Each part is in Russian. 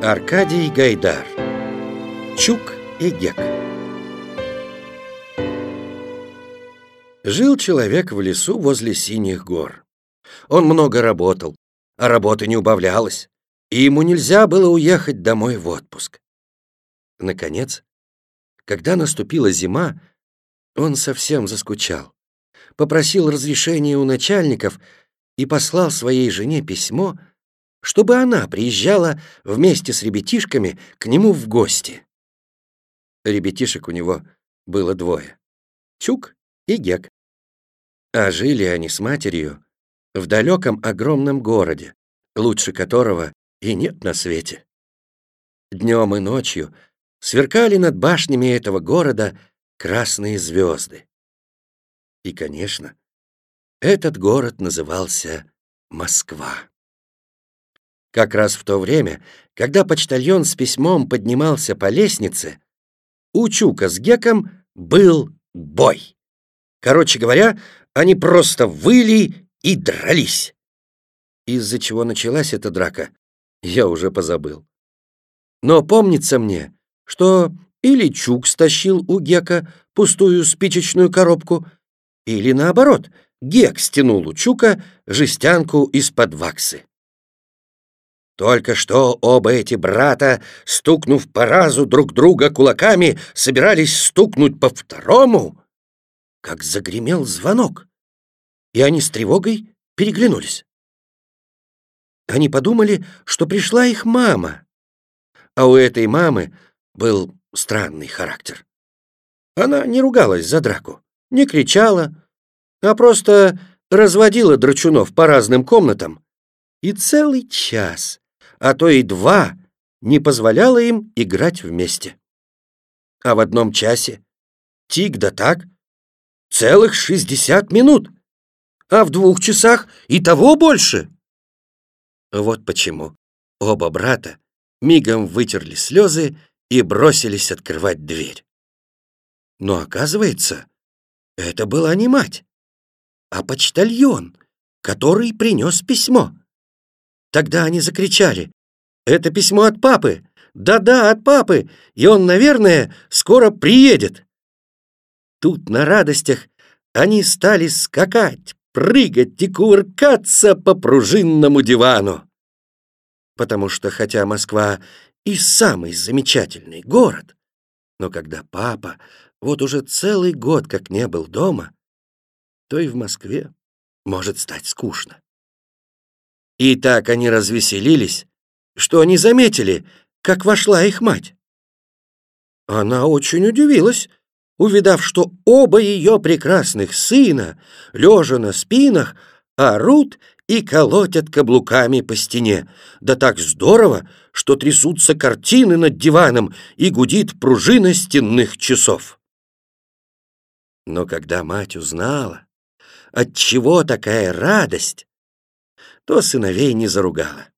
Аркадий Гайдар Чук и Гек Жил человек в лесу возле Синих гор. Он много работал, а работа не убавлялась, и ему нельзя было уехать домой в отпуск. Наконец, когда наступила зима, он совсем заскучал, попросил разрешения у начальников и послал своей жене письмо, чтобы она приезжала вместе с ребятишками к нему в гости. Ребятишек у него было двое — Чук и Гек. А жили они с матерью в далеком огромном городе, лучше которого и нет на свете. Днем и ночью сверкали над башнями этого города красные звезды. И, конечно, этот город назывался Москва. Как раз в то время, когда почтальон с письмом поднимался по лестнице, у Чука с Геком был бой. Короче говоря, они просто выли и дрались. Из-за чего началась эта драка, я уже позабыл. Но помнится мне, что или Чук стащил у Гека пустую спичечную коробку, или наоборот, Гек стянул у Чука жестянку из-под ваксы. Только что оба эти брата, стукнув по разу друг друга кулаками, собирались стукнуть по второму, как загремел звонок, и они с тревогой переглянулись. Они подумали, что пришла их мама, а у этой мамы был странный характер. Она не ругалась за драку, не кричала, а просто разводила драчунов по разным комнатам и целый час а то и два, не позволяло им играть вместе. А в одном часе тик да так целых шестьдесят минут, а в двух часах и того больше. Вот почему оба брата мигом вытерли слезы и бросились открывать дверь. Но оказывается, это была не мать, а почтальон, который принес письмо. Тогда они закричали. «Это письмо от папы! Да-да, от папы! И он, наверное, скоро приедет!» Тут на радостях они стали скакать, прыгать и кувыркаться по пружинному дивану. Потому что, хотя Москва и самый замечательный город, но когда папа вот уже целый год как не был дома, то и в Москве может стать скучно. И так они развеселились, что они заметили, как вошла их мать. Она очень удивилась, увидав, что оба ее прекрасных сына, лежа на спинах, орут и колотят каблуками по стене. Да так здорово, что трясутся картины над диваном и гудит пружина стенных часов. Но когда мать узнала, от чего такая радость, то сыновей не заругала.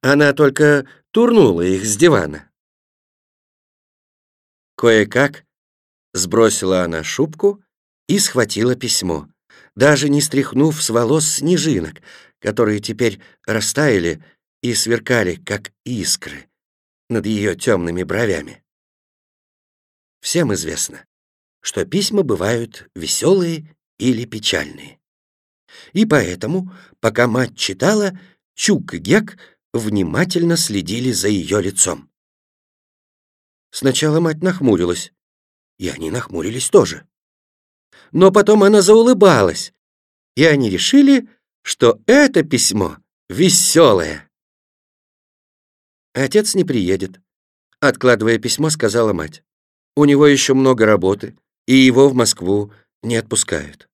Она только турнула их с дивана. Кое-как сбросила она шубку и схватила письмо, даже не стряхнув с волос снежинок, которые теперь растаяли и сверкали, как искры, над ее темными бровями. Всем известно, что письма бывают веселые или печальные. И поэтому, пока мать читала, Чук и Гек внимательно следили за ее лицом. Сначала мать нахмурилась, и они нахмурились тоже. Но потом она заулыбалась, и они решили, что это письмо веселое. Отец не приедет, откладывая письмо, сказала мать. У него еще много работы, и его в Москву не отпускают.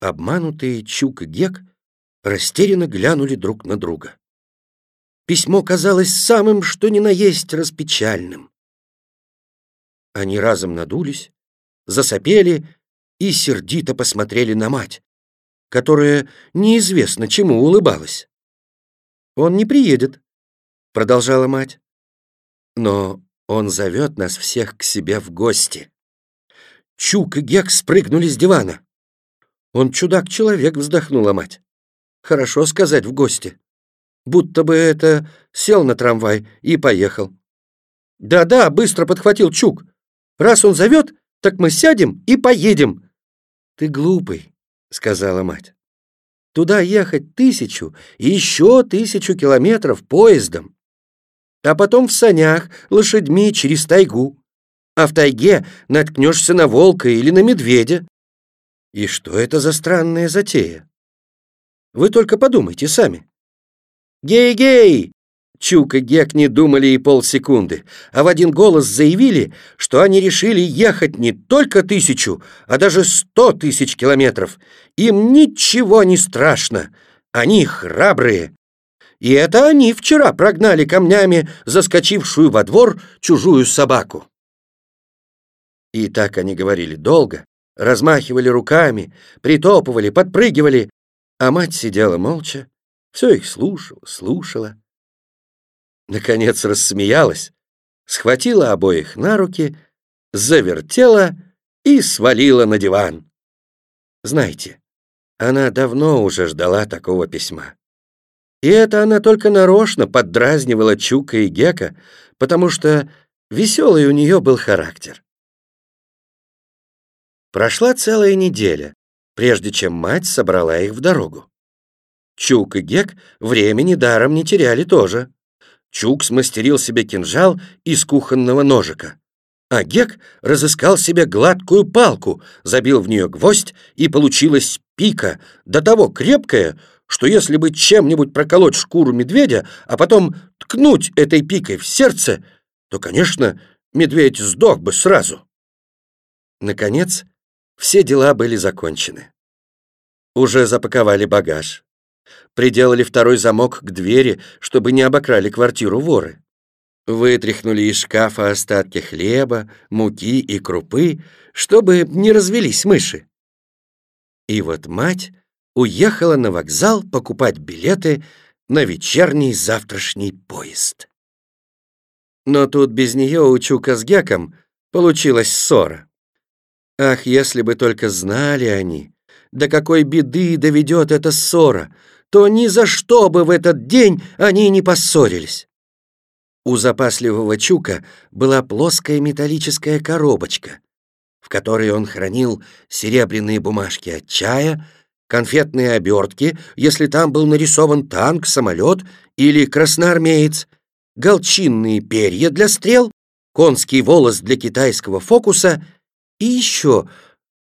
Обманутые Чук и Гек растерянно глянули друг на друга. Письмо казалось самым, что ни на есть, распечальным. Они разом надулись, засопели и сердито посмотрели на мать, которая неизвестно чему улыбалась. «Он не приедет», — продолжала мать. «Но он зовет нас всех к себе в гости». Чук и Гек спрыгнули с дивана. Он чудак-человек, вздохнула мать. Хорошо сказать в гости. будто бы это сел на трамвай и поехал. «Да-да», — быстро подхватил Чук. «Раз он зовет, так мы сядем и поедем». «Ты глупый», — сказала мать. «Туда ехать тысячу и еще тысячу километров поездом, а потом в санях лошадьми через тайгу, а в тайге наткнешься на волка или на медведя. И что это за странная затея? Вы только подумайте сами. «Гей-гей!» Чук и Гек не думали и полсекунды, а в один голос заявили, что они решили ехать не только тысячу, а даже сто тысяч километров. Им ничего не страшно. Они храбрые. И это они вчера прогнали камнями заскочившую во двор чужую собаку. И так они говорили долго, размахивали руками, притопывали, подпрыгивали, а мать сидела молча, все их слушала, слушала. Наконец рассмеялась, схватила обоих на руки, завертела и свалила на диван. Знаете, она давно уже ждала такого письма. И это она только нарочно поддразнивала Чука и Гека, потому что веселый у нее был характер. Прошла целая неделя, прежде чем мать собрала их в дорогу. Чук и Гек времени даром не теряли тоже. Чук смастерил себе кинжал из кухонного ножика, а Гек разыскал себе гладкую палку, забил в нее гвоздь, и получилась пика, до того крепкая, что если бы чем-нибудь проколоть шкуру медведя, а потом ткнуть этой пикой в сердце, то, конечно, медведь сдох бы сразу. Наконец, все дела были закончены. Уже запаковали багаж приделали второй замок к двери, чтобы не обокрали квартиру воры. Вытряхнули из шкафа остатки хлеба, муки и крупы, чтобы не развелись мыши. И вот мать уехала на вокзал покупать билеты на вечерний завтрашний поезд. Но тут без нее у Чука с Геком получилась ссора. Ах, если бы только знали они, до какой беды доведет эта ссора, то ни за что бы в этот день они не поссорились. У запасливого Чука была плоская металлическая коробочка, в которой он хранил серебряные бумажки от чая, конфетные обертки, если там был нарисован танк, самолет или красноармеец, голчинные перья для стрел, конский волос для китайского фокуса и еще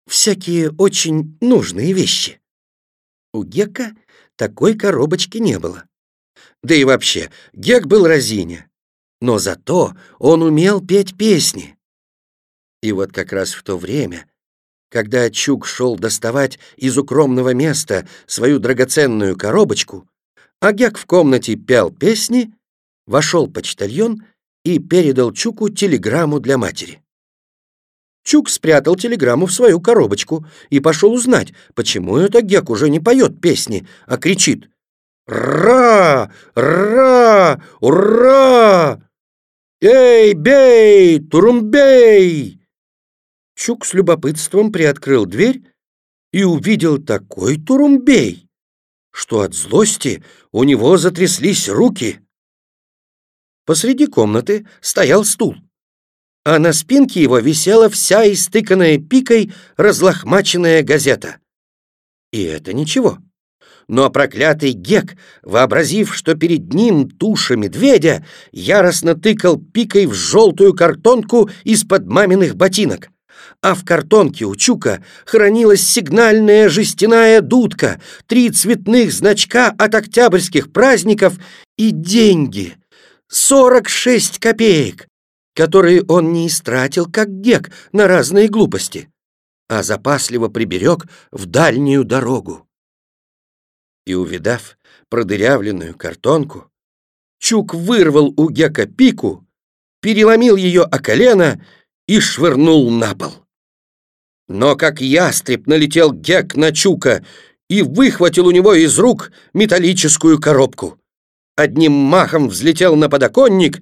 всякие очень нужные вещи. У Гека такой коробочки не было. Да и вообще, Гек был разиня. Но зато он умел петь песни. И вот как раз в то время, когда Чук шел доставать из укромного места свою драгоценную коробочку, а Гек в комнате пел песни, вошел почтальон и передал Чуку телеграмму для матери. Чук спрятал телеграмму в свою коробочку и пошел узнать, почему это Гек уже не поет песни, а кричит «Ра! Ра! Ура! Эй, бей! Турумбей!» Чук с любопытством приоткрыл дверь и увидел такой турумбей, что от злости у него затряслись руки. Посреди комнаты стоял стул а на спинке его висела вся истыканная пикой разлохмаченная газета. И это ничего. Но проклятый Гек, вообразив, что перед ним туша медведя, яростно тыкал пикой в желтую картонку из-под маминых ботинок. А в картонке у Чука хранилась сигнальная жестяная дудка, три цветных значка от октябрьских праздников и деньги. Сорок шесть копеек которые он не истратил, как гек, на разные глупости, а запасливо приберег в дальнюю дорогу. И, увидав продырявленную картонку, Чук вырвал у гека пику, переломил ее о колено и швырнул на пол. Но как ястреб налетел гек на Чука и выхватил у него из рук металлическую коробку. Одним махом взлетел на подоконник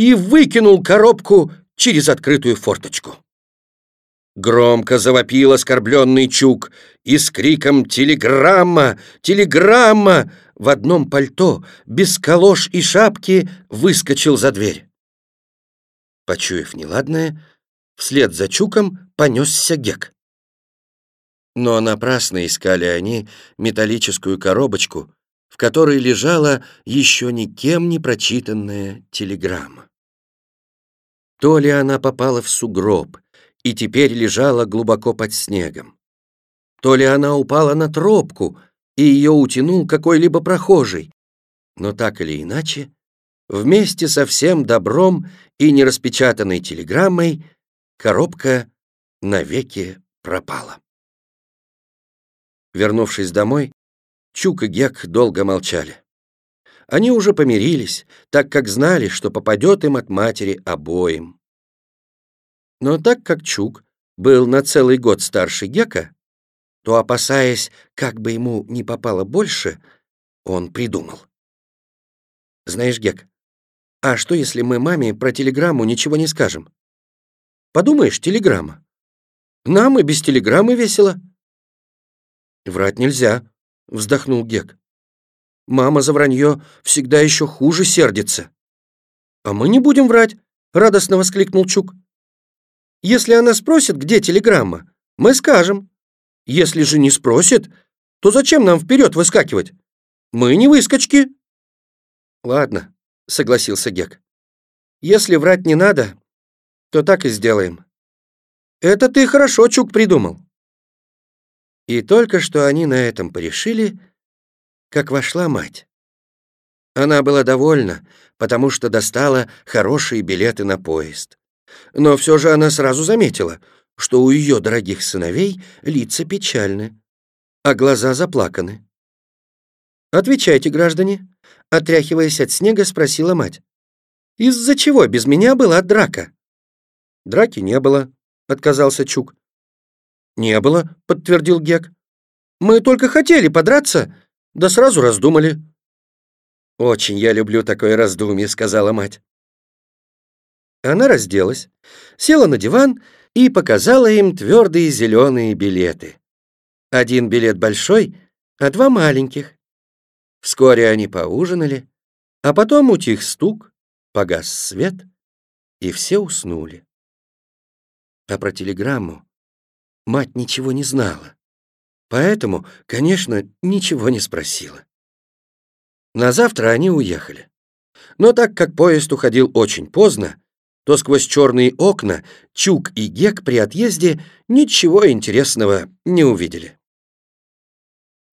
и выкинул коробку через открытую форточку. Громко завопил оскорбленный Чук и с криком «Телеграмма! Телеграмма!» в одном пальто, без колош и шапки, выскочил за дверь. Почуяв неладное, вслед за Чуком понесся Гек. Но напрасно искали они металлическую коробочку, в которой лежала еще никем не прочитанная телеграмма. То ли она попала в сугроб и теперь лежала глубоко под снегом, то ли она упала на тропку и ее утянул какой-либо прохожий, но так или иначе, вместе со всем добром и нераспечатанной телеграммой коробка навеки пропала. Вернувшись домой, Чук и Гек долго молчали. Они уже помирились, так как знали, что попадет им от матери обоим. Но так как Чук был на целый год старше Гека, то, опасаясь, как бы ему не попало больше, он придумал. «Знаешь, Гек, а что, если мы маме про телеграмму ничего не скажем? Подумаешь, телеграмма. Нам и без телеграммы весело». «Врать нельзя», — вздохнул Гек. «Мама за вранье всегда еще хуже сердится». «А мы не будем врать», — радостно воскликнул Чук. «Если она спросит, где телеграмма, мы скажем. Если же не спросит, то зачем нам вперед выскакивать? Мы не выскочки». «Ладно», — согласился Гек. «Если врать не надо, то так и сделаем». «Это ты хорошо, Чук, придумал». И только что они на этом порешили, как вошла мать. Она была довольна, потому что достала хорошие билеты на поезд. Но все же она сразу заметила, что у ее дорогих сыновей лица печальны, а глаза заплаканы. «Отвечайте, граждане», — отряхиваясь от снега, спросила мать. «Из-за чего без меня была драка?» «Драки не было», — отказался Чук. «Не было», — подтвердил Гек. «Мы только хотели подраться, да сразу раздумали». «Очень я люблю такое раздумье», — сказала мать. Она разделась, села на диван и показала им твердые зеленые билеты. Один билет большой, а два маленьких. Вскоре они поужинали, а потом утих стук, погас свет, и все уснули. А про телеграмму мать ничего не знала. Поэтому, конечно, ничего не спросила. На завтра они уехали. Но так как поезд уходил очень поздно, то сквозь черные окна Чук и Гек при отъезде ничего интересного не увидели.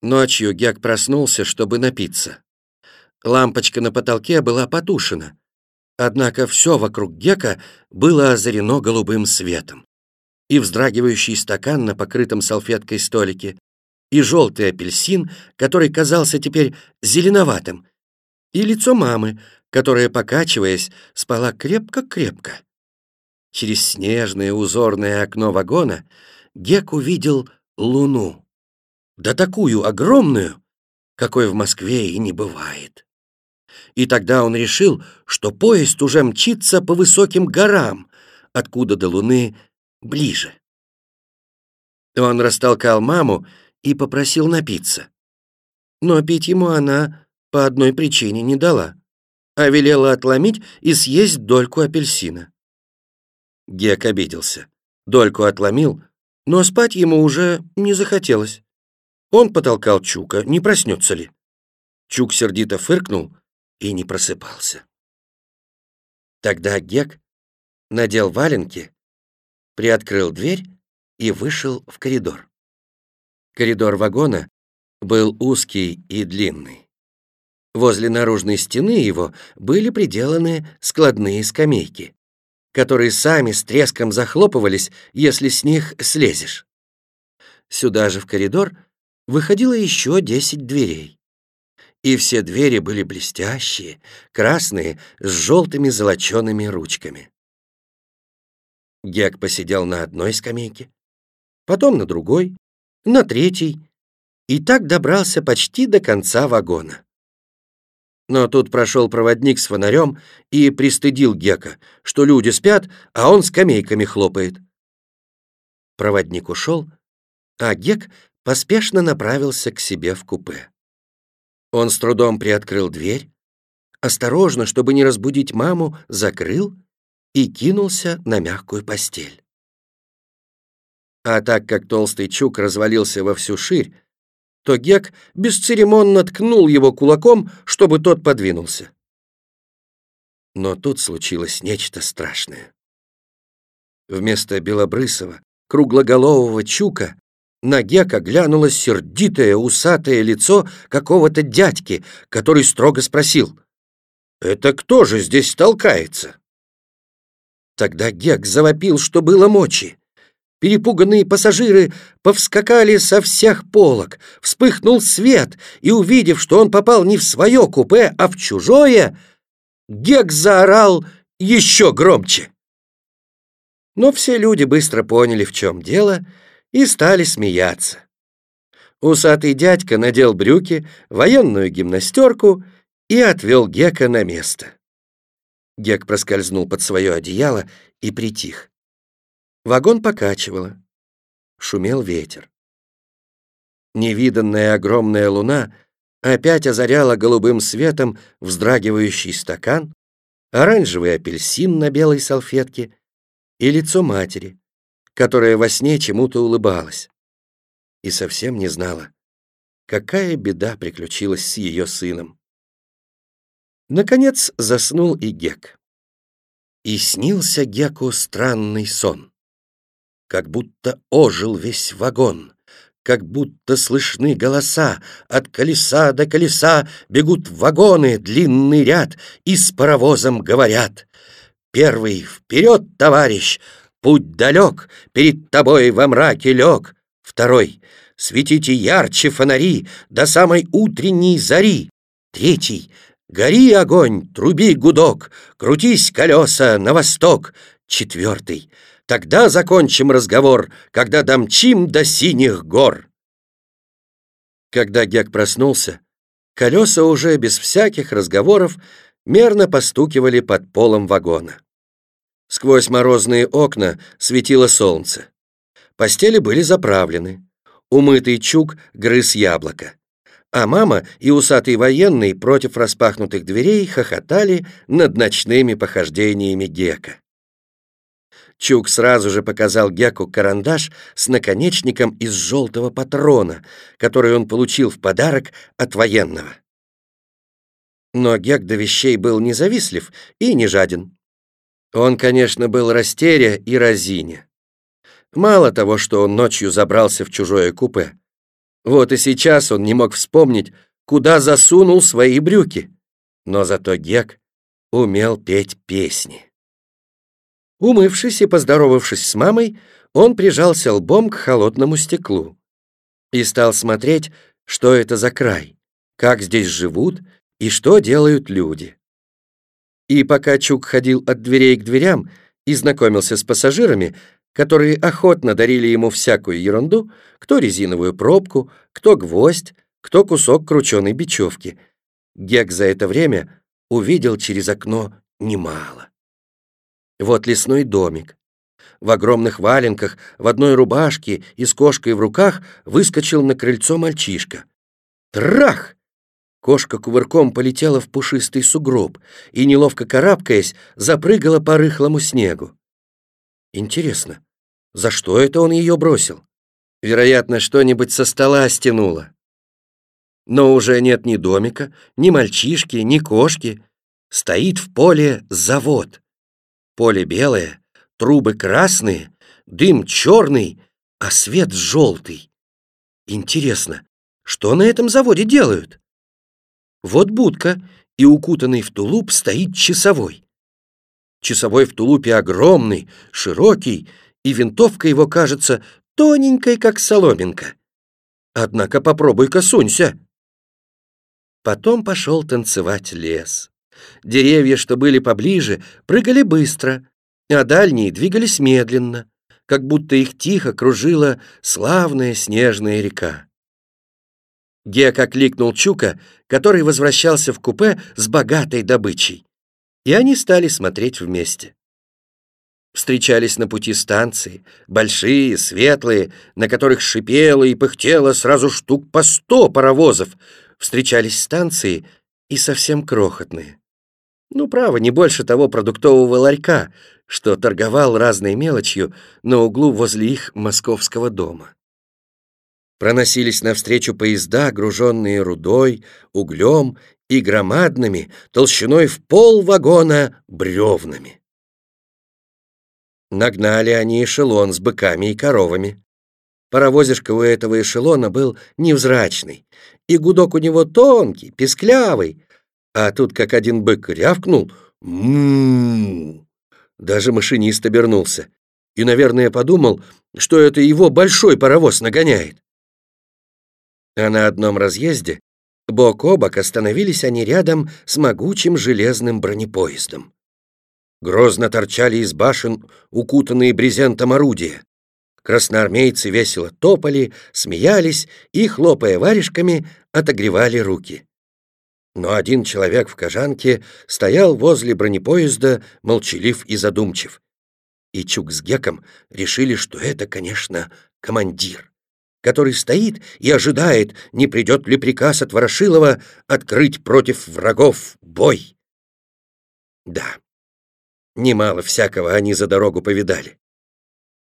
Ночью Гек проснулся, чтобы напиться. Лампочка на потолке была потушена, однако все вокруг Гека было озарено голубым светом и вздрагивающий стакан на покрытом салфеткой столике, и желтый апельсин, который казался теперь зеленоватым, и лицо мамы, которая, покачиваясь, спала крепко-крепко. Через снежное узорное окно вагона Гек увидел луну. Да такую огромную, какой в Москве и не бывает. И тогда он решил, что поезд уже мчится по высоким горам, откуда до луны ближе. Он растолкал маму и попросил напиться. Но пить ему она по одной причине не дала, а велела отломить и съесть дольку апельсина. Гек обиделся. Дольку отломил, но спать ему уже не захотелось. Он потолкал Чука, не проснется ли. Чук сердито фыркнул и не просыпался. Тогда Гек надел валенки приоткрыл дверь и вышел в коридор. Коридор вагона был узкий и длинный. Возле наружной стены его были приделаны складные скамейки, которые сами с треском захлопывались, если с них слезешь. Сюда же в коридор выходило еще десять дверей. И все двери были блестящие, красные, с желтыми золочеными ручками. Гек посидел на одной скамейке, потом на другой, на третьей, и так добрался почти до конца вагона. Но тут прошел проводник с фонарем и пристыдил Гека, что люди спят, а он скамейками хлопает. Проводник ушел, а Гек поспешно направился к себе в купе. Он с трудом приоткрыл дверь, осторожно, чтобы не разбудить маму, закрыл и кинулся на мягкую постель. А так как толстый чук развалился во всю ширь, то Гек бесцеремонно ткнул его кулаком, чтобы тот подвинулся. Но тут случилось нечто страшное. Вместо белобрысого, круглоголового чука на Гека глянуло сердитое, усатое лицо какого-то дядьки, который строго спросил, «Это кто же здесь толкается?» Тогда Гек завопил, что было мочи. Перепуганные пассажиры повскакали со всех полок, вспыхнул свет, и, увидев, что он попал не в свое купе, а в чужое, Гек заорал еще громче. Но все люди быстро поняли, в чем дело, и стали смеяться. Усатый дядька надел брюки, военную гимнастерку и отвел Гека на место. Гек проскользнул под свое одеяло и притих. Вагон покачивало. Шумел ветер. Невиданная огромная луна опять озаряла голубым светом вздрагивающий стакан, оранжевый апельсин на белой салфетке и лицо матери, которая во сне чему-то улыбалась и совсем не знала, какая беда приключилась с ее сыном. Наконец заснул и Гек. И снился Геку странный сон. Как будто ожил весь вагон, как будто слышны голоса, от колеса до колеса бегут вагоны, длинный ряд, и с паровозом говорят. Первый вперед, товарищ, путь далек, перед тобой во мраке лег. Второй светите ярче фонари до самой утренней зари. Третий гори огонь, труби гудок, крутись колеса на восток. Четвертый тогда закончим разговор, когда домчим до синих гор. Когда Гек проснулся, колеса уже без всяких разговоров мерно постукивали под полом вагона. Сквозь морозные окна светило солнце. Постели были заправлены. Умытый чук грыз яблоко. А мама и усатый военный против распахнутых дверей хохотали над ночными похождениями Гека. Чук сразу же показал Геку карандаш с наконечником из желтого патрона, который он получил в подарок от военного. Но Гек до вещей был независлив и не жаден. Он, конечно, был растеря и разине. Мало того, что он ночью забрался в чужое купе. Вот и сейчас он не мог вспомнить, куда засунул свои брюки. Но зато Гек умел петь песни. Умывшись и поздоровавшись с мамой, он прижался лбом к холодному стеклу и стал смотреть, что это за край, как здесь живут и что делают люди. И пока Чук ходил от дверей к дверям и знакомился с пассажирами, которые охотно дарили ему всякую ерунду, кто резиновую пробку, кто гвоздь, кто кусок крученой бечевки, Гек за это время увидел через окно немало. Вот лесной домик. В огромных валенках, в одной рубашке и с кошкой в руках выскочил на крыльцо мальчишка. Трах! Кошка кувырком полетела в пушистый сугроб и, неловко карабкаясь, запрыгала по рыхлому снегу. Интересно, за что это он ее бросил? Вероятно, что-нибудь со стола стянуло. Но уже нет ни домика, ни мальчишки, ни кошки. Стоит в поле завод. Поле белое, трубы красные, дым черный, а свет желтый. Интересно, что на этом заводе делают? Вот будка, и укутанный в тулуп стоит часовой. Часовой в тулупе огромный, широкий, и винтовка его кажется тоненькой, как соломинка. Однако попробуй-ка сунься. Потом пошел танцевать лес. Деревья, что были поближе, прыгали быстро, а дальние двигались медленно, как будто их тихо кружила славная снежная река. Гек окликнул Чука, который возвращался в купе с богатой добычей, и они стали смотреть вместе. Встречались на пути станции, большие, светлые, на которых шипело и пыхтело сразу штук по сто паровозов, встречались станции и совсем крохотные. Ну, право, не больше того продуктового ларька, что торговал разной мелочью на углу возле их московского дома. Проносились навстречу поезда, груженные рудой, углем и громадными, толщиной в пол вагона, бревнами. Нагнали они эшелон с быками и коровами. Паровозишка у этого эшелона был невзрачный, и гудок у него тонкий, песклявый, а тут как один бык рявкнул «М-м-м». Даже машинист обернулся и, наверное, подумал, что это его большой паровоз нагоняет. А на одном разъезде бок о бок остановились они рядом с могучим железным бронепоездом. Грозно торчали из башен укутанные брезентом орудия. Красноармейцы весело топали, смеялись и, хлопая варежками, отогревали руки. Но один человек в кожанке стоял возле бронепоезда, молчалив и задумчив. И Чук с Геком решили, что это, конечно, командир, который стоит и ожидает, не придет ли приказ от Ворошилова открыть против врагов бой. Да, немало всякого они за дорогу повидали.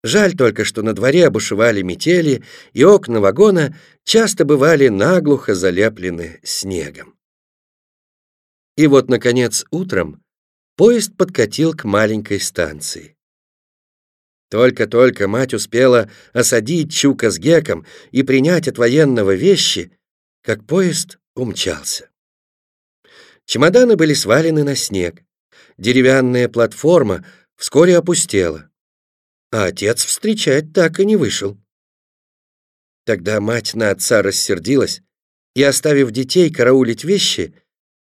Жаль только, что на дворе обушевали метели, и окна вагона часто бывали наглухо залеплены снегом. И вот, наконец, утром поезд подкатил к маленькой станции. Только-только мать успела осадить Чука с Геком и принять от военного вещи, как поезд умчался. Чемоданы были свалены на снег. Деревянная платформа вскоре опустела а отец встречать так и не вышел. Тогда мать на отца рассердилась и, оставив детей караулить вещи,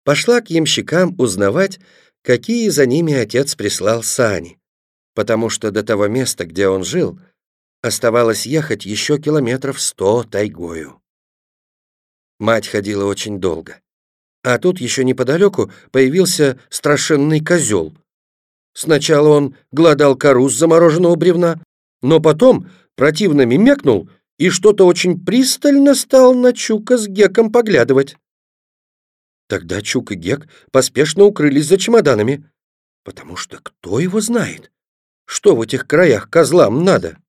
пошла к ямщикам узнавать, какие за ними отец прислал сани, потому что до того места, где он жил, оставалось ехать еще километров сто тайгою. Мать ходила очень долго. А тут еще неподалеку появился страшенный козел, Сначала он гладал кору с замороженного бревна, но потом противно мимекнул и что-то очень пристально стал на Чука с Геком поглядывать. Тогда Чук и Гек поспешно укрылись за чемоданами, потому что кто его знает, что в этих краях козлам надо.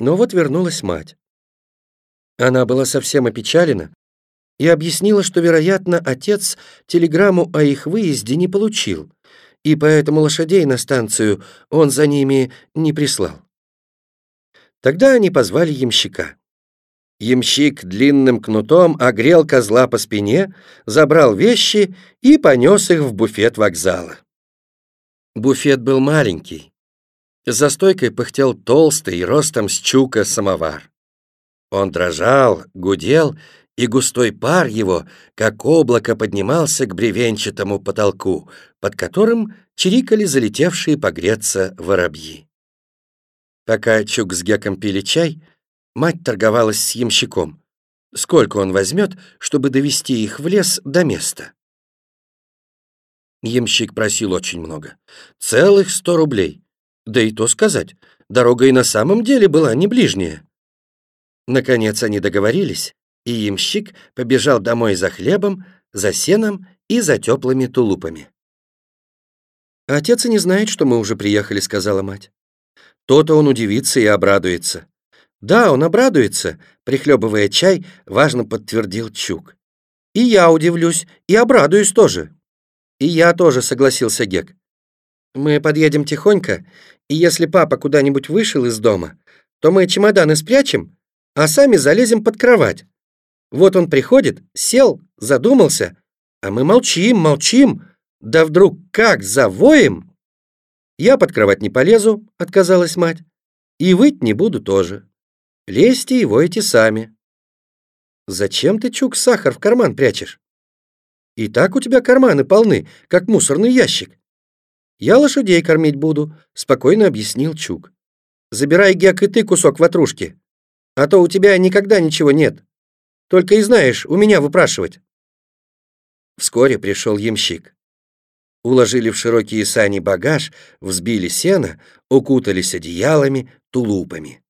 Но вот вернулась мать. Она была совсем опечалена и объяснила, что, вероятно, отец телеграмму о их выезде не получил, и поэтому лошадей на станцию он за ними не прислал. Тогда они позвали ямщика. Ямщик длинным кнутом огрел козла по спине, забрал вещи и понес их в буфет вокзала. Буфет был маленький. За стойкой пыхтел толстый, ростом с чука самовар. Он дрожал, гудел, и густой пар его, как облако, поднимался к бревенчатому потолку, под которым чирикали залетевшие погреться воробьи. Пока Чук с Геком пили чай, мать торговалась с ямщиком. Сколько он возьмет, чтобы довести их в лес до места? Ямщик просил очень много. Целых сто рублей. Да и то сказать, дорога и на самом деле была не ближняя. Наконец они договорились, и ямщик побежал домой за хлебом, за сеном и за теплыми тулупами. «Отец и не знает, что мы уже приехали», — сказала мать. То-то он удивится и обрадуется. «Да, он обрадуется», — прихлебывая чай, важно подтвердил Чук. «И я удивлюсь, и обрадуюсь тоже». «И я тоже», — согласился Гек. «Мы подъедем тихонько, и если папа куда-нибудь вышел из дома, то мы чемоданы спрячем, а сами залезем под кровать. Вот он приходит, сел, задумался, а мы молчим, молчим, да вдруг как завоем. Я под кровать не полезу, отказалась мать, и выть не буду тоже. Лезьте и войте сами. Зачем ты, Чук, сахар в карман прячешь? И так у тебя карманы полны, как мусорный ящик. Я лошадей кормить буду, спокойно объяснил Чук. Забирай, Гек, и ты кусок ватрушки, а то у тебя никогда ничего нет. Только и знаешь, у меня выпрашивать». Вскоре пришел ямщик. Уложили в широкие сани багаж, взбили сено, укутались одеялами, тулупами.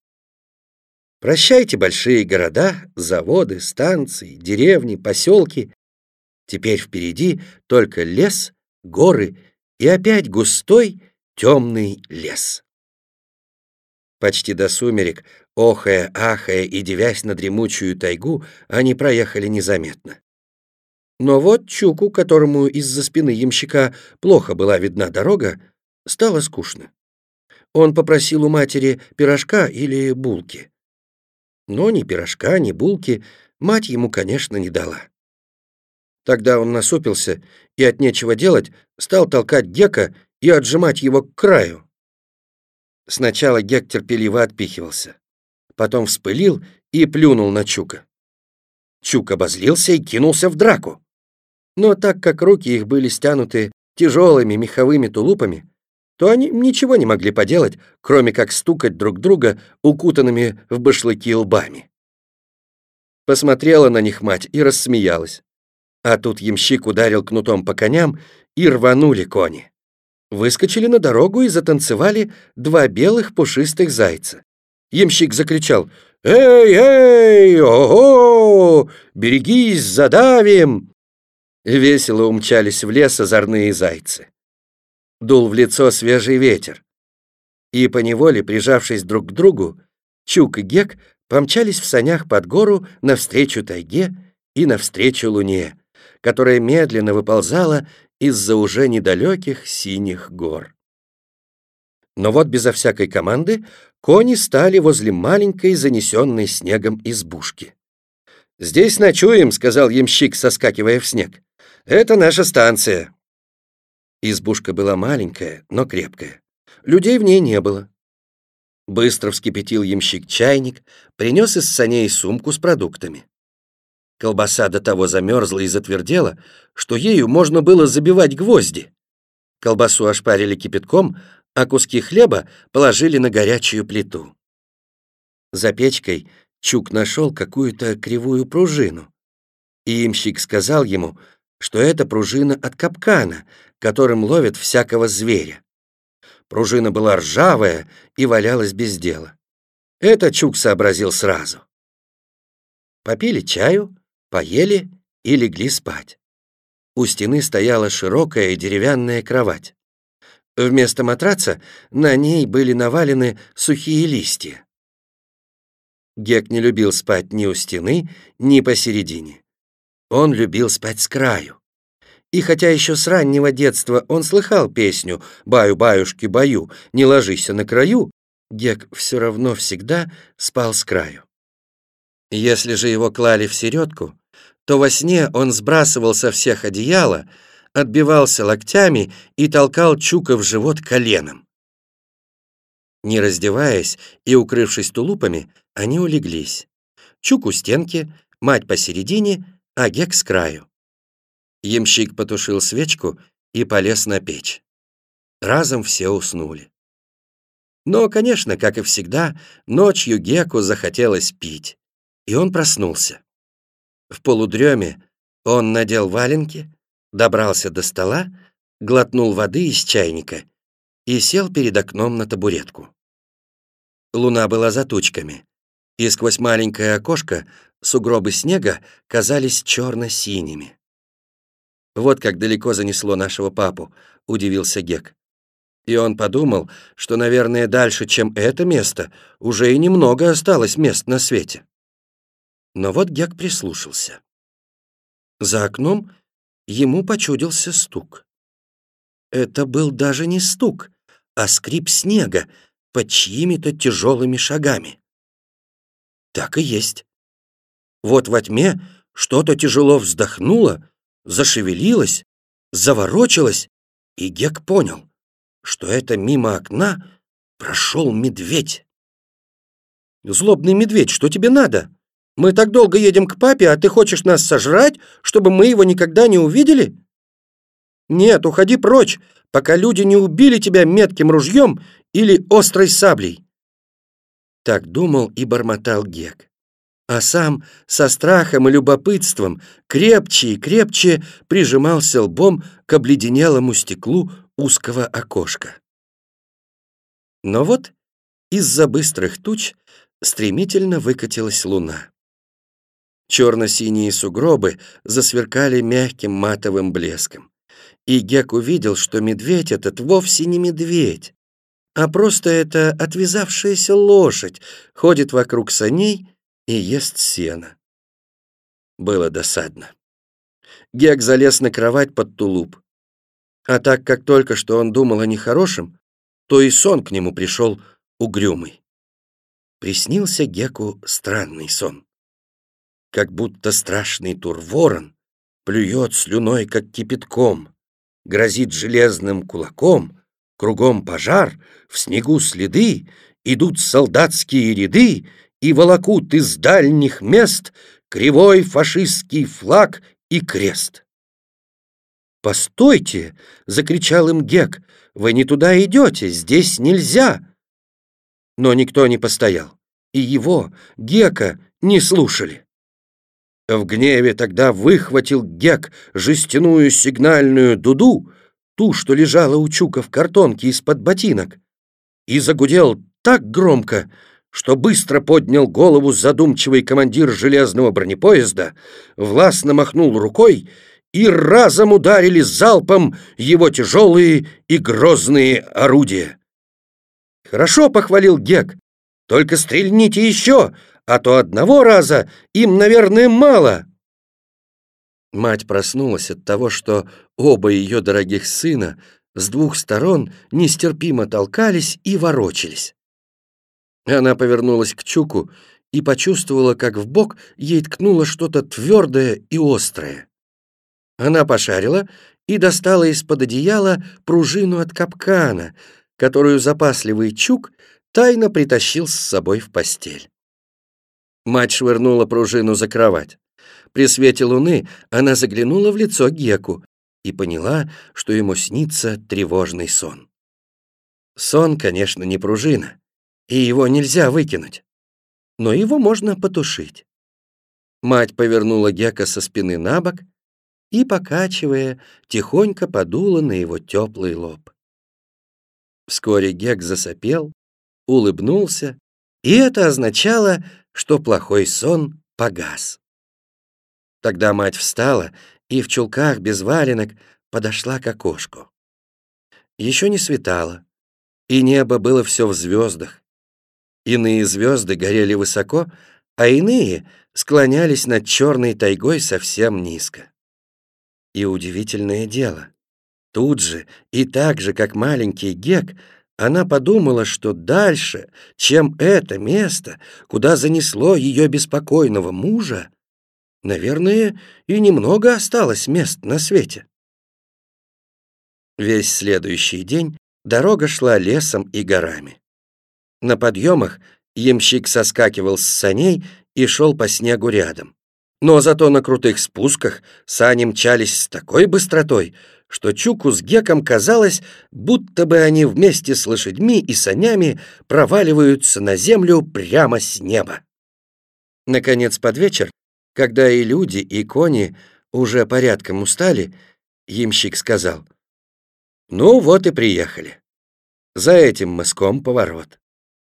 Прощайте большие города, заводы, станции, деревни, поселки. Теперь впереди только лес, горы и опять густой темный лес. Почти до сумерек, охая, ахая и девясь на дремучую тайгу, они проехали незаметно. Но вот Чуку, которому из-за спины ямщика плохо была видна дорога, стало скучно. Он попросил у матери пирожка или булки. Но ни пирожка, ни булки мать ему, конечно, не дала. Тогда он насупился и от нечего делать стал толкать Гека и отжимать его к краю. Сначала Гек терпеливо отпихивался, потом вспылил и плюнул на Чука. Чук обозлился и кинулся в драку. Но так как руки их были стянуты тяжелыми меховыми тулупами, то они ничего не могли поделать, кроме как стукать друг друга укутанными в башлыки лбами. Посмотрела на них мать и рассмеялась. А тут ямщик ударил кнутом по коням, и рванули кони. Выскочили на дорогу и затанцевали два белых пушистых зайца. Ямщик закричал «Эй, эй, ого! Берегись, задавим!» Весело умчались в лес озорные зайцы. Дул в лицо свежий ветер. И поневоле, прижавшись друг к другу, Чук и Гек помчались в санях под гору навстречу тайге и навстречу луне, которая медленно выползала из-за уже недалеких синих гор. Но вот безо всякой команды кони стали возле маленькой, занесенной снегом избушки. «Здесь ночуем», — сказал ямщик, соскакивая в снег. «Это наша станция». Избушка была маленькая, но крепкая. Людей в ней не было. Быстро вскипятил ямщик чайник, принес из саней сумку с продуктами. Колбаса до того замерзла и затвердела, что ею можно было забивать гвозди. Колбасу ошпарили кипятком, а куски хлеба положили на горячую плиту. За печкой Чук нашел какую-то кривую пружину. И имщик сказал ему, что это пружина от капкана, которым ловят всякого зверя. Пружина была ржавая и валялась без дела. Это Чук сообразил сразу. Попили чаю, поели и легли спать. У стены стояла широкая деревянная кровать. Вместо матраца на ней были навалены сухие листья. Гек не любил спать ни у стены, ни посередине. Он любил спать с краю. И хотя еще с раннего детства он слыхал песню «Баю-баюшки-баю, не ложись на краю», Гек все равно всегда спал с краю. Если же его клали в середку, то во сне он сбрасывал со всех одеяла, отбивался локтями и толкал Чука в живот коленом. Не раздеваясь и укрывшись тулупами, они улеглись. Чук у стенки, мать посередине, а Гек с краю. Ямщик потушил свечку и полез на печь. Разом все уснули. Но, конечно, как и всегда, ночью Геку захотелось пить и он проснулся. В полудреме он надел валенки, добрался до стола, глотнул воды из чайника и сел перед окном на табуретку. Луна была за тучками, и сквозь маленькое окошко сугробы снега казались черно-синими. «Вот как далеко занесло нашего папу», — удивился Гек. И он подумал, что, наверное, дальше, чем это место, уже и немного осталось мест на свете. Но вот Гек прислушался. За окном ему почудился стук. Это был даже не стук, а скрип снега под чьими-то тяжелыми шагами. Так и есть. Вот во тьме что-то тяжело вздохнуло, зашевелилось, заворочилось, и Гек понял, что это мимо окна прошел медведь. «Злобный медведь, что тебе надо?» Мы так долго едем к папе, а ты хочешь нас сожрать, чтобы мы его никогда не увидели? Нет, уходи прочь, пока люди не убили тебя метким ружьем или острой саблей. Так думал и бормотал Гек. А сам со страхом и любопытством крепче и крепче прижимался лбом к обледенелому стеклу узкого окошка. Но вот из-за быстрых туч стремительно выкатилась луна. Черно-синие сугробы засверкали мягким матовым блеском. И Гек увидел, что медведь этот вовсе не медведь, а просто это отвязавшаяся лошадь ходит вокруг саней и ест сено. Было досадно. Гек залез на кровать под тулуп. А так как только что он думал о нехорошем, то и сон к нему пришел угрюмый. Приснился Геку странный сон как будто страшный турворон плюет слюной, как кипятком, грозит железным кулаком, кругом пожар, в снегу следы, идут солдатские ряды и волокут из дальних мест кривой фашистский флаг и крест. «Постойте!» — закричал им Гек. «Вы не туда идете, здесь нельзя!» Но никто не постоял, и его, Гека, не слушали. В гневе тогда выхватил Гек жестяную сигнальную дуду, ту, что лежала у Чука в картонке из-под ботинок, и загудел так громко, что быстро поднял голову задумчивый командир железного бронепоезда, властно махнул рукой, и разом ударили залпом его тяжелые и грозные орудия. «Хорошо», — похвалил Гек, — «только стрельните еще, а то одного раза им, наверное, мало». Мать проснулась от того, что оба ее дорогих сына с двух сторон нестерпимо толкались и ворочались. Она повернулась к Чуку и почувствовала, как в бок ей ткнуло что-то твердое и острое. Она пошарила и достала из-под одеяла пружину от капкана, которую запасливый Чук тайно притащил с собой в постель. Мать швырнула пружину за кровать. При свете луны она заглянула в лицо Геку и поняла, что ему снится тревожный сон. Сон, конечно, не пружина, и его нельзя выкинуть, но его можно потушить. Мать повернула Гека со спины на бок и, покачивая, тихонько подула на его теплый лоб. Вскоре Гек засопел, улыбнулся, и это означало, что плохой сон погас. Тогда мать встала и в чулках без валенок подошла к окошку. Еще не светало, и небо было все в звездах. Иные звезды горели высоко, а иные склонялись над черной тайгой совсем низко. И удивительное дело, тут же и так же, как маленький Гек, она подумала, что дальше, чем это место, куда занесло ее беспокойного мужа, наверное, и немного осталось мест на свете. Весь следующий день дорога шла лесом и горами. На подъемах ямщик соскакивал с саней и шел по снегу рядом. Но зато на крутых спусках сани мчались с такой быстротой, что Чуку с Геком казалось, будто бы они вместе с лошадьми и санями проваливаются на землю прямо с неба. Наконец, под вечер, когда и люди, и кони уже порядком устали, ямщик сказал, «Ну вот и приехали. За этим мыском поворот.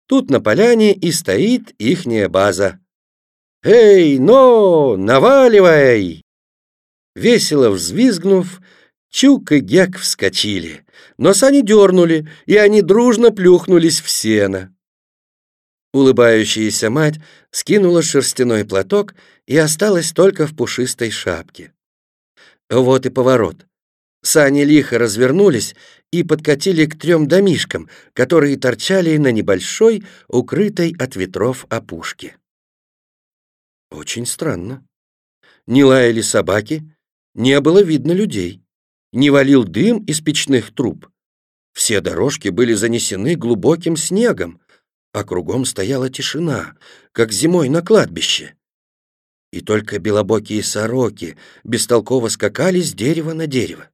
Тут на поляне и стоит ихняя база. Эй, но, наваливай!» Весело взвизгнув, Чук и Гек вскочили, но сани дернули, и они дружно плюхнулись в сено. Улыбающаяся мать скинула шерстяной платок и осталась только в пушистой шапке. Вот и поворот. Сани лихо развернулись и подкатили к трем домишкам, которые торчали на небольшой, укрытой от ветров опушке. Очень странно. Не лаяли собаки, не было видно людей не валил дым из печных труб. Все дорожки были занесены глубоким снегом, а кругом стояла тишина, как зимой на кладбище. И только белобокие сороки бестолково скакали с дерева на дерево.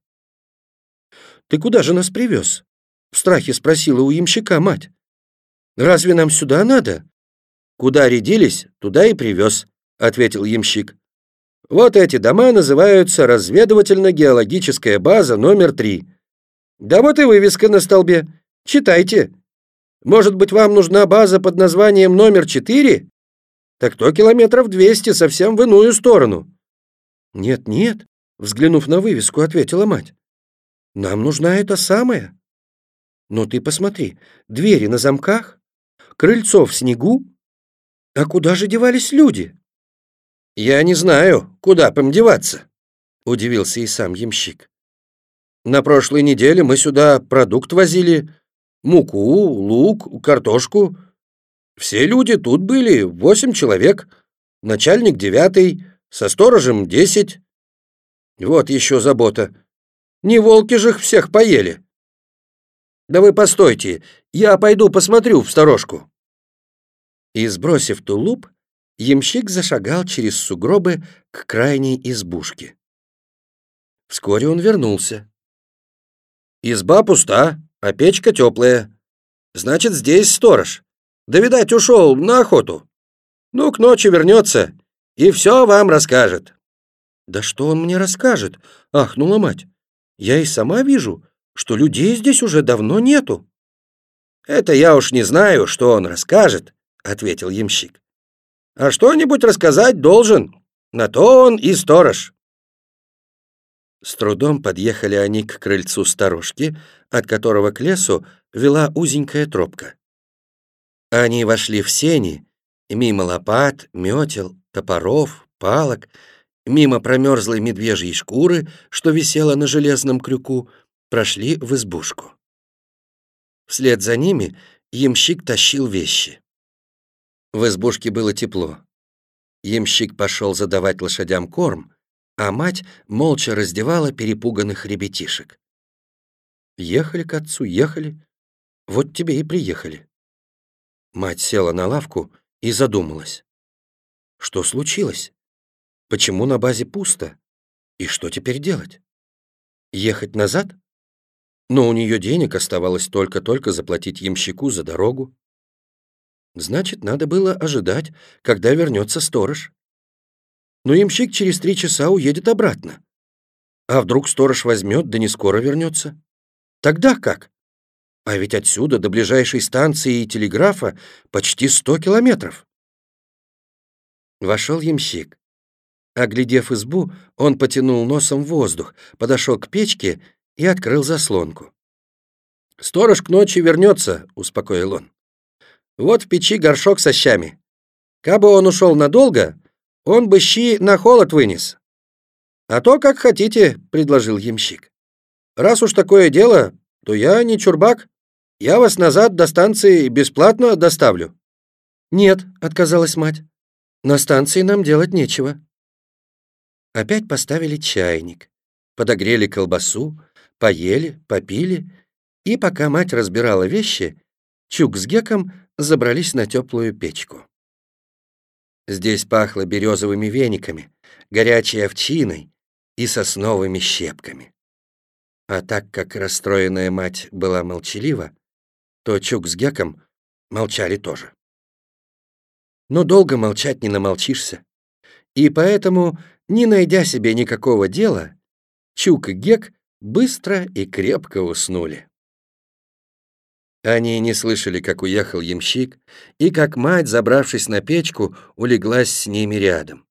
«Ты куда же нас привез?» — в страхе спросила у ямщика мать. «Разве нам сюда надо?» «Куда рядились, туда и привез», — ответил ямщик. Вот эти дома называются разведывательно-геологическая база номер три. Да вот и вывеска на столбе. Читайте. Может быть, вам нужна база под названием номер 4? Так то километров 200 совсем в иную сторону». «Нет, нет», — взглянув на вывеску, ответила мать. «Нам нужна эта самая. Но ты посмотри, двери на замках, крыльцо в снегу. А куда же девались люди?» «Я не знаю, куда им деваться», — удивился и сам ямщик. «На прошлой неделе мы сюда продукт возили, муку, лук, картошку. Все люди тут были, восемь человек, начальник девятый, со сторожем десять. Вот еще забота. Не волки же их всех поели. Да вы постойте, я пойду посмотрю в сторожку. И, сбросив тулуп, ямщик зашагал через сугробы к крайней избушке. Вскоре он вернулся. «Изба пуста, а печка теплая. Значит, здесь сторож. Да, видать, ушел на охоту. Ну, к ночи вернется и все вам расскажет». «Да что он мне расскажет?» — ахнула мать. «Я и сама вижу, что людей здесь уже давно нету». «Это я уж не знаю, что он расскажет», — ответил ямщик. «А что-нибудь рассказать должен. На то он и сторож». С трудом подъехали они к крыльцу сторожки, от которого к лесу вела узенькая тропка. Они вошли в сени, мимо лопат, метел, топоров, палок, мимо промерзлой медвежьей шкуры, что висела на железном крюку, прошли в избушку. Вслед за ними ямщик тащил вещи. В избушке было тепло. Ямщик пошел задавать лошадям корм, а мать молча раздевала перепуганных ребятишек. Ехали к отцу, ехали. Вот тебе и приехали. Мать села на лавку и задумалась. Что случилось? Почему на базе пусто? И что теперь делать? Ехать назад? Но у нее денег оставалось только-только заплатить ямщику за дорогу. Значит, надо было ожидать, когда вернется сторож. Но ямщик через три часа уедет обратно. А вдруг сторож возьмет, да не скоро вернется? Тогда как? А ведь отсюда до ближайшей станции и телеграфа почти сто километров. Вошел ямщик. Оглядев избу, он потянул носом воздух, подошел к печке и открыл заслонку. «Сторож к ночи вернется», — успокоил он. «Вот в печи горшок со щами. Кабы он ушел надолго, он бы щи на холод вынес». «А то, как хотите», — предложил ямщик. «Раз уж такое дело, то я не чурбак. Я вас назад до станции бесплатно доставлю». «Нет», — отказалась мать. «На станции нам делать нечего». Опять поставили чайник, подогрели колбасу, поели, попили, и пока мать разбирала вещи, Чук с Геком забрались на теплую печку. Здесь пахло березовыми вениками, горячей овчиной и сосновыми щепками. А так как расстроенная мать была молчалива, то Чук с Геком молчали тоже. Но долго молчать не намолчишься. И поэтому не найдя себе никакого дела, Чук и Гек быстро и крепко уснули. Они не слышали, как уехал ямщик, и как мать, забравшись на печку, улеглась с ними рядом.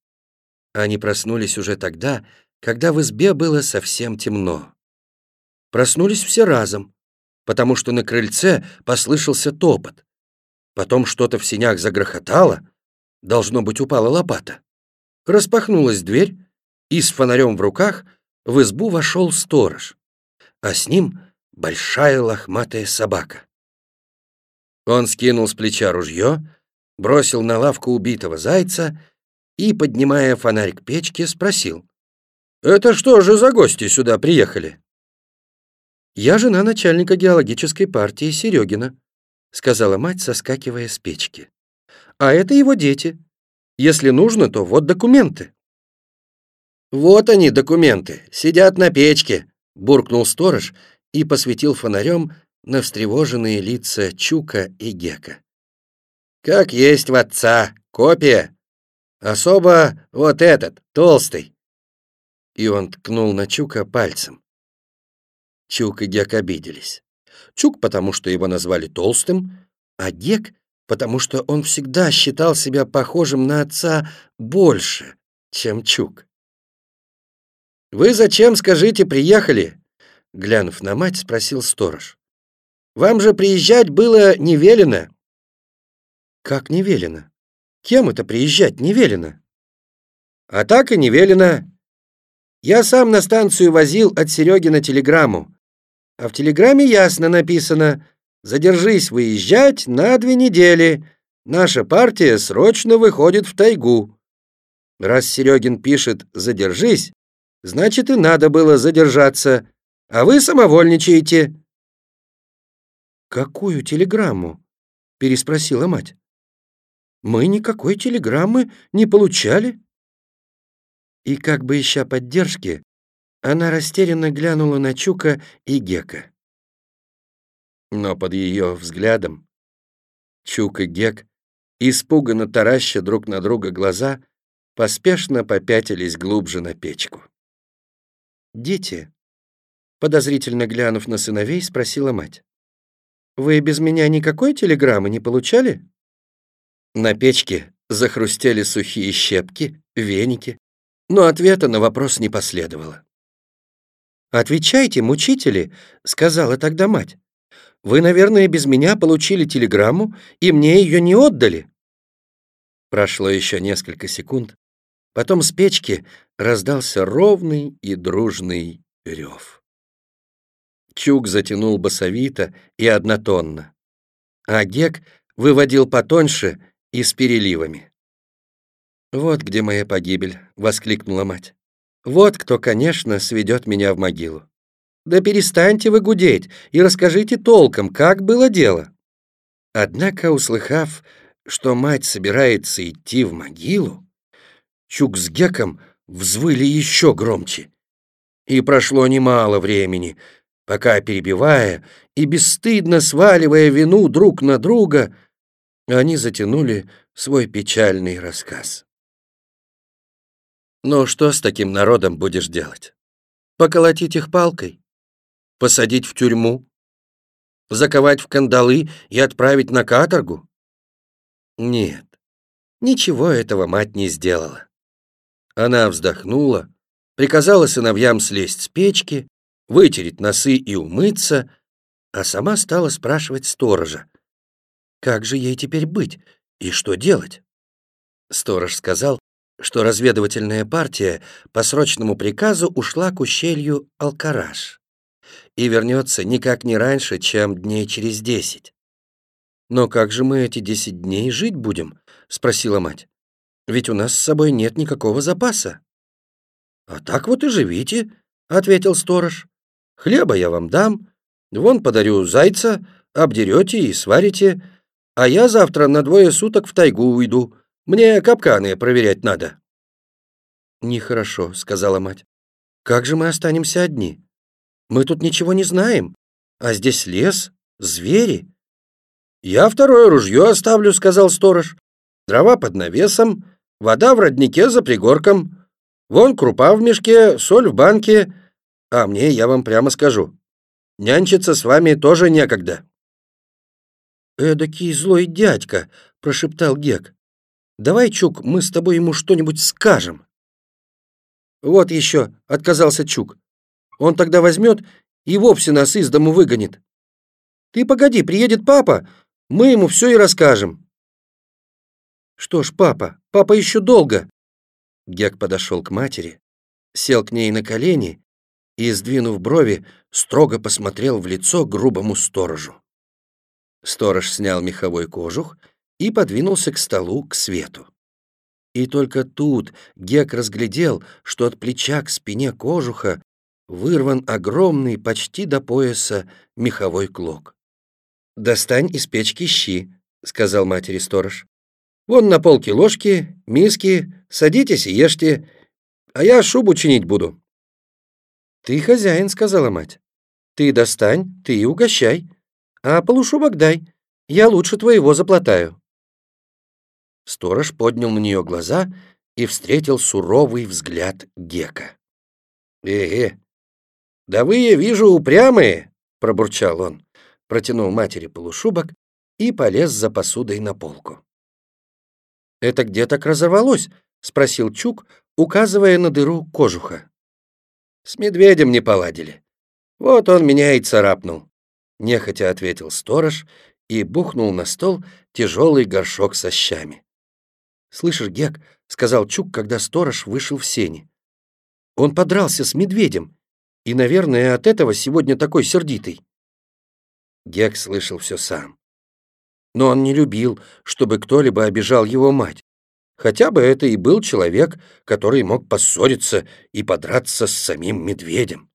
Они проснулись уже тогда, когда в избе было совсем темно. Проснулись все разом, потому что на крыльце послышался топот. Потом что-то в синях загрохотало, должно быть, упала лопата. Распахнулась дверь, и с фонарем в руках в избу вошел сторож, а с ним большая лохматая собака. Он скинул с плеча ружье, бросил на лавку убитого зайца и, поднимая фонарь к печке, спросил. «Это что же за гости сюда приехали?» «Я жена начальника геологической партии Серегина», сказала мать, соскакивая с печки. «А это его дети. Если нужно, то вот документы». «Вот они, документы, сидят на печке», — буркнул сторож и посветил фонарем на встревоженные лица Чука и Гека. «Как есть в отца, копия. Особо вот этот, толстый». И он ткнул на Чука пальцем. Чук и Гек обиделись. Чук, потому что его назвали толстым, а Гек, потому что он всегда считал себя похожим на отца больше, чем Чук. «Вы зачем, скажите, приехали?» Глянув на мать, спросил сторож. «Вам же приезжать было не велено». «Как не велено? Кем это приезжать не велено?» «А так и не велено. Я сам на станцию возил от Сереги на телеграмму. А в телеграмме ясно написано «Задержись выезжать на две недели. Наша партия срочно выходит в тайгу». Раз Серегин пишет «Задержись», значит и надо было задержаться, а вы самовольничаете». «Какую телеграмму?» — переспросила мать. «Мы никакой телеграммы не получали». И как бы ища поддержки, она растерянно глянула на Чука и Гека. Но под ее взглядом Чук и Гек, испуганно тараща друг на друга глаза, поспешно попятились глубже на печку. «Дети?» Подозрительно глянув на сыновей, спросила мать. «Вы без меня никакой телеграммы не получали?» На печке захрустели сухие щепки, веники, но ответа на вопрос не последовало. «Отвечайте, мучители», — сказала тогда мать. «Вы, наверное, без меня получили телеграмму, и мне ее не отдали». Прошло еще несколько секунд, потом с печки раздался ровный и дружный рев. Чук затянул басовито и однотонно, а Гек выводил потоньше и с переливами. «Вот где моя погибель», — воскликнула мать. «Вот кто, конечно, сведет меня в могилу. Да перестаньте вы гудеть и расскажите толком, как было дело». Однако, услыхав, что мать собирается идти в могилу, Чук с Геком взвыли еще громче. И прошло немало времени, пока, перебивая и бесстыдно сваливая вину друг на друга, они затянули свой печальный рассказ. «Ну что с таким народом будешь делать? Поколотить их палкой? Посадить в тюрьму? Заковать в кандалы и отправить на каторгу? Нет, ничего этого мать не сделала. Она вздохнула, приказала сыновьям слезть с печки, вытереть носы и умыться, а сама стала спрашивать сторожа, как же ей теперь быть и что делать. Сторож сказал, что разведывательная партия по срочному приказу ушла к ущелью Алкараш и вернется никак не раньше, чем дней через десять. «Но как же мы эти десять дней жить будем?» — спросила мать. Ведь у нас с собой нет никакого запаса». «А так вот и живите», — ответил сторож. «Хлеба я вам дам, вон подарю зайца, обдерете и сварите, а я завтра на двое суток в тайгу уйду, мне капканы проверять надо». «Нехорошо», — сказала мать. «Как же мы останемся одни? Мы тут ничего не знаем, а здесь лес, звери». «Я второе ружье оставлю», — сказал сторож. «Дрова под навесом, Вода в роднике за пригорком. Вон крупа в мешке, соль в банке. А мне, я вам прямо скажу, нянчиться с вами тоже некогда». «Эдакий злой дядька», — прошептал Гек. «Давай, Чук, мы с тобой ему что-нибудь скажем». «Вот еще», — отказался Чук. «Он тогда возьмет и вовсе нас из дому выгонит. Ты погоди, приедет папа, мы ему все и расскажем». «Что ж, папа, папа еще долго!» Гек подошел к матери, сел к ней на колени и, сдвинув брови, строго посмотрел в лицо грубому сторожу. Сторож снял меховой кожух и подвинулся к столу, к свету. И только тут Гек разглядел, что от плеча к спине кожуха вырван огромный, почти до пояса, меховой клок. «Достань из печки щи», — сказал матери сторож. Вон на полке ложки, миски, садитесь и ешьте, а я шубу чинить буду». «Ты хозяин», — сказала мать. «Ты достань, ты и угощай, а полушубок дай, я лучше твоего заплатаю». Сторож поднял на нее глаза и встретил суровый взгляд Гека. «Эге, да вы, я вижу, упрямые», — пробурчал он, протянул матери полушубок и полез за посудой на полку. «Это где так разорвалось?» — спросил Чук, указывая на дыру кожуха. «С медведем не поладили. Вот он меня и царапнул», — нехотя ответил сторож и бухнул на стол тяжелый горшок со щами. «Слышишь, Гек», — сказал Чук, когда сторож вышел в сени. «Он подрался с медведем, и, наверное, от этого сегодня такой сердитый». Гек слышал все сам. Но он не любил, чтобы кто-либо обижал его мать. Хотя бы это и был человек, который мог поссориться и подраться с самим медведем.